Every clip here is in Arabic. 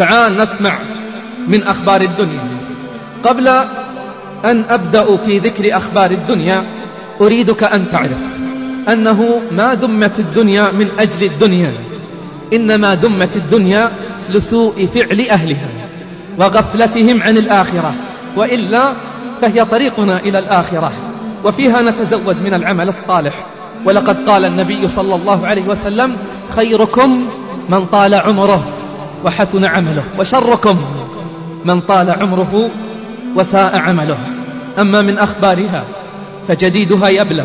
تعال نسمع من أخبار الدنيا. قبل أن أبدأ في ذكر أخبار الدنيا أريدك أن تعرف أنه ما ذمت الدنيا من أجل الدنيا إنما ذمت الدنيا لسوء فعل أهلها وغفلتهم عن الآخرة وإلا فهي طريقنا إلى الآخرة وفيها نتزود من العمل الصالح. ولقد قال النبي صلى الله عليه وسلم خيركم من طال عمره وحسن عمله وشركم من طال عمره وساء عمله. أما من أخبارها فجديدها يبلى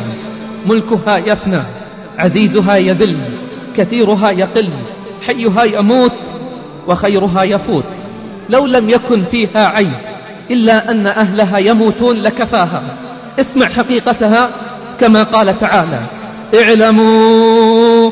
ملكها يفنى عزيزها يذل كثيرها يقل حيها يموت وخيرها يفوت. لو لم يكن فيها عيب إلا أن أهلها يموتون لكفاها. اسمع حقيقتها كما قال تعالى اعلموا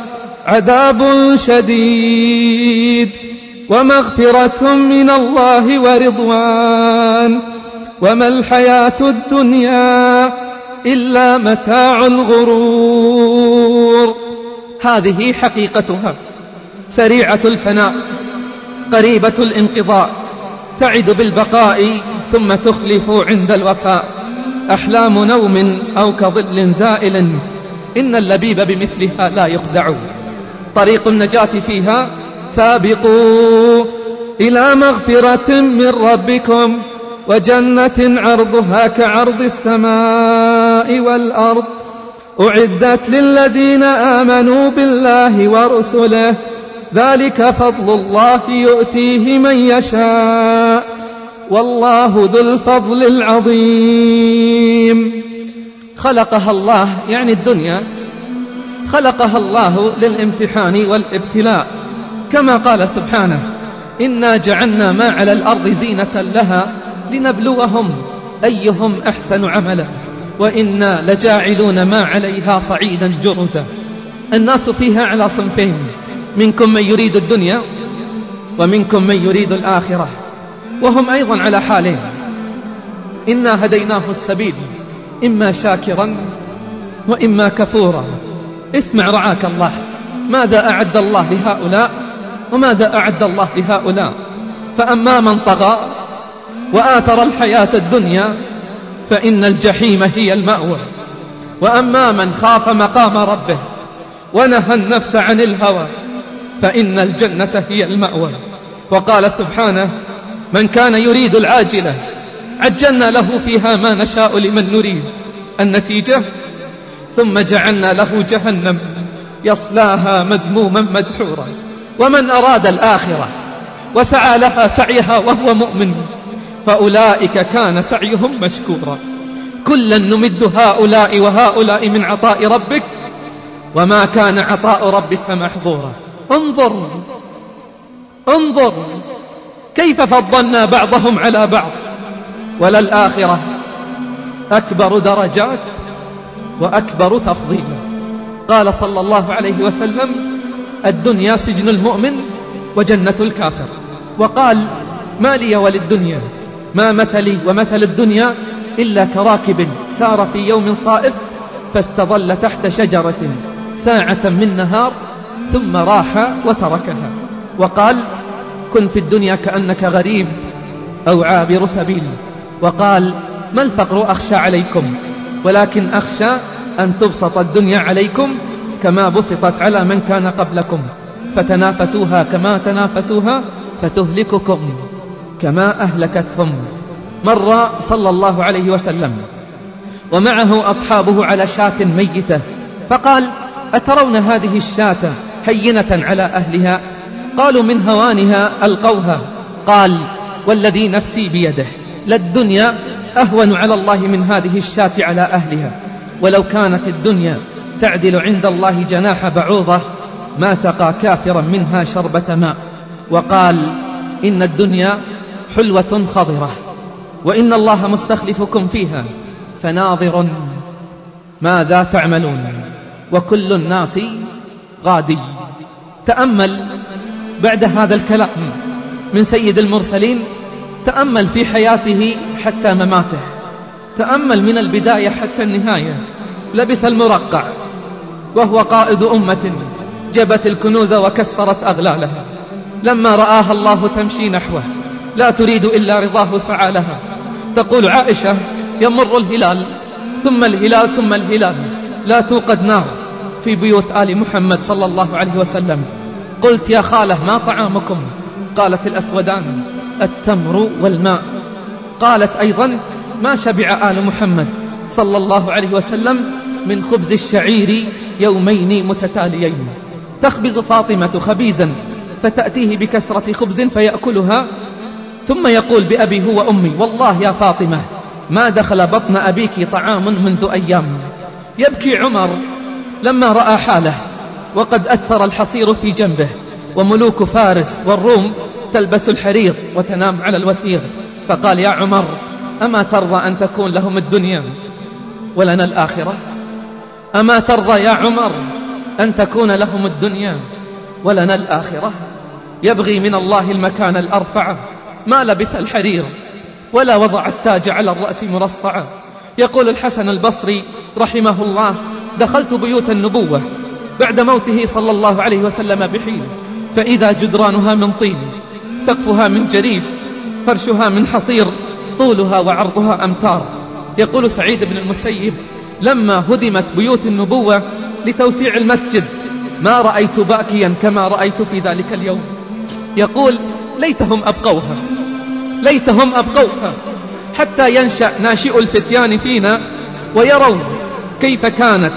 عذاب شديد ومغفرة من الله ورضوان. وما الحياة الدنيا إلا متاع الغرور. هذه حقيقتها سريعة الفناء قريبة الانقضاء تعد بالبقاء ثم تخلف عند الوفاء. أحلام نوم أو كظل زائل إن اللبيب بمثلها لا يخدع. طريق النجاة فيها سابقوا إلى مغفرة من ربكم وجنة عرضها كعرض السماء والأرض. أعدت للذين آمنوا بالله ورسله ذلك فضل الله يؤتيه من يشاء. والله ذو الفضل العظيم. خلقها الله يعني الدنيا. خلقها الله للامتحان والابتلاء. كما قال سبحانه إنا جعلنا ما على الأرض زينة لها لنبلوهم أيهم أحسن عملا وإنا لجاعلون ما عليها صعيدا جرزا. الناس فيها على صنفين منكم من يريد الدنيا ومنكم من يريد الآخرة وهم أيضا على حالين. إنا هديناه السبيل إما شاكرا وإما كفورا. اسمع رعاك الله. ماذا أعد الله لهؤلاء؟ وماذا أعد الله لهؤلاء؟ فأما من طغى وآثر الحياة الدنيا فإن الجحيم هي المأوى. وأما من خاف مقام ربه ونهى النفس عن الهوى فإن الجنة هي المأوى. وقال سبحانه من كان يريد العاجلة عجلنا له فيها ما نشاء لمن نريد. النتيجة؟ ثم جعلنا له جهنم يصلاها مذموما مدحورا. ومن أراد الآخرة وسعى لها سعيها وهو مؤمن فأولئك كان سعيهم مشكورا. كلا نمد هؤلاء وهؤلاء من عطاء ربك وما كان عطاء ربك محظورا. انظر انظر كيف فضلنا بعضهم على بعض. وللآخرة أكبر درجات. وأكبر تفضيلا قال صلى الله عليه وسلم الدنيا سجن المؤمن وجنة الكافر. وقال ما لي وللدنيا؟ ما مثلي ومثل الدنيا إلا كراكب سار في يوم صائف فاستظل تحت شجرة ساعة من نهار ثم راح وتركها. وقال كن في الدنيا كأنك غريب أو عابر سبيل. وقال ما الفقر أخشى عليكم ولكن أخشى أن تبسط الدنيا عليكم كما بسطت على من كان قبلكم. فتنافسوها كما تنافسوها فتهلككم كما أهلكتهم. مر صلى الله عليه وسلم ومعه أصحابه على شاة ميتة فقال أترون هذه الشاة هينة على أهلها؟ قالوا من هوانها ألقوها. قال والذي نفسي بيده للدنيا أهون على الله من هذه الشاة على أهلها. ولو كانت الدنيا تعدل عند الله جناح بعوضة ما سقى كافرا منها شربة ماء. وقال إن الدنيا حلوة خضرة وإن الله مستخلفكم فيها فناظر ماذا تعملون. وكل الناس غادي. تأمل بعد هذا الكلام من سيد المرسلين تأمل في حياته حتى مماته. تأمل من البداية حتى النهاية. لبث المرقع وهو قائد أمة جبت الكنوز وكسرت أغلالها. لما رآها الله تمشي نحوه لا تريد إلا رضاه سعى لها. تقول عائشة يمر الهلال ثم الهلال ثم الهلال. لا توقد نار في بيوت آل محمد صلى الله عليه وسلم. قلت يا خالة ما طعامكم؟ قالت الأسودان التمر والماء. قالت أيضا ما شبع آل محمد صلى الله عليه وسلم من خبز الشعير يومين متتاليين. تخبز فاطمة خبيزا فتأتيه بكسرة خبز فيأكلها ثم يقول بأبي هو أمي والله يا فاطمة ما دخل بطن أبيك طعام منذ أيام. يبكي عمر لما رأى حاله وقد أثر الحصير في جنبه وملوك فارس والروم تلبس الحرير وتنام على الوثير. فقال يا عمر أما ترضى أن تكون لهم الدنيا ولنا الآخرة؟ أما ترضى يا عمر أن تكون لهم الدنيا ولنا الآخرة؟ يبغي من الله المكان الأرفع ما لبس الحرير ولا وضع التاج على الرأس مرصعا يقول الحسن البصري رحمه الله دخلت بيوت النبوة بعد موته صلى الله عليه وسلم بحين فإذا جدرانها من طين سقفها من جريد فرشها من حصير طولها وعرضها أمتار. يقول سعيد بن المسيب لما هدمت بيوت النبوة لتوسيع المسجد ما رأيت باكيا كما رأيت في ذلك اليوم. يقول ليتهم أبقوها. ليتهم أبقوها. حتى ينشأ ناشئ الفتيان فينا ويروا كيف كانت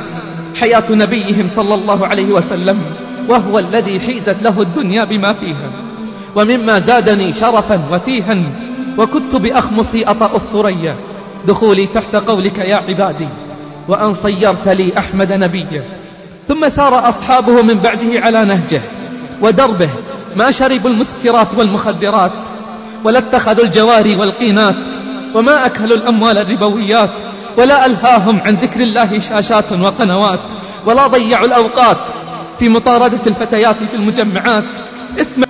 حياة نبيهم صلى الله عليه وسلم وهو الذي حيزت له الدنيا بما فيها. ومما زادني شرفا وتيها وكنت بأخمصي أطأ الثريا. دخولي تحت قولك يا عبادي وأن صيرت لي أحمد نبيا. ثم سار أصحابه من بعده على نهجه ودربه ما شربوا المسكرات والمخدرات ولا اتخذوا الجواري والقينات وما أكلوا الأموال الربويات ولا ألهاهم عن ذكر الله شاشات وقنوات ولا ضيعوا الأوقات في مطاردة الفتيات في المجمعات. اسما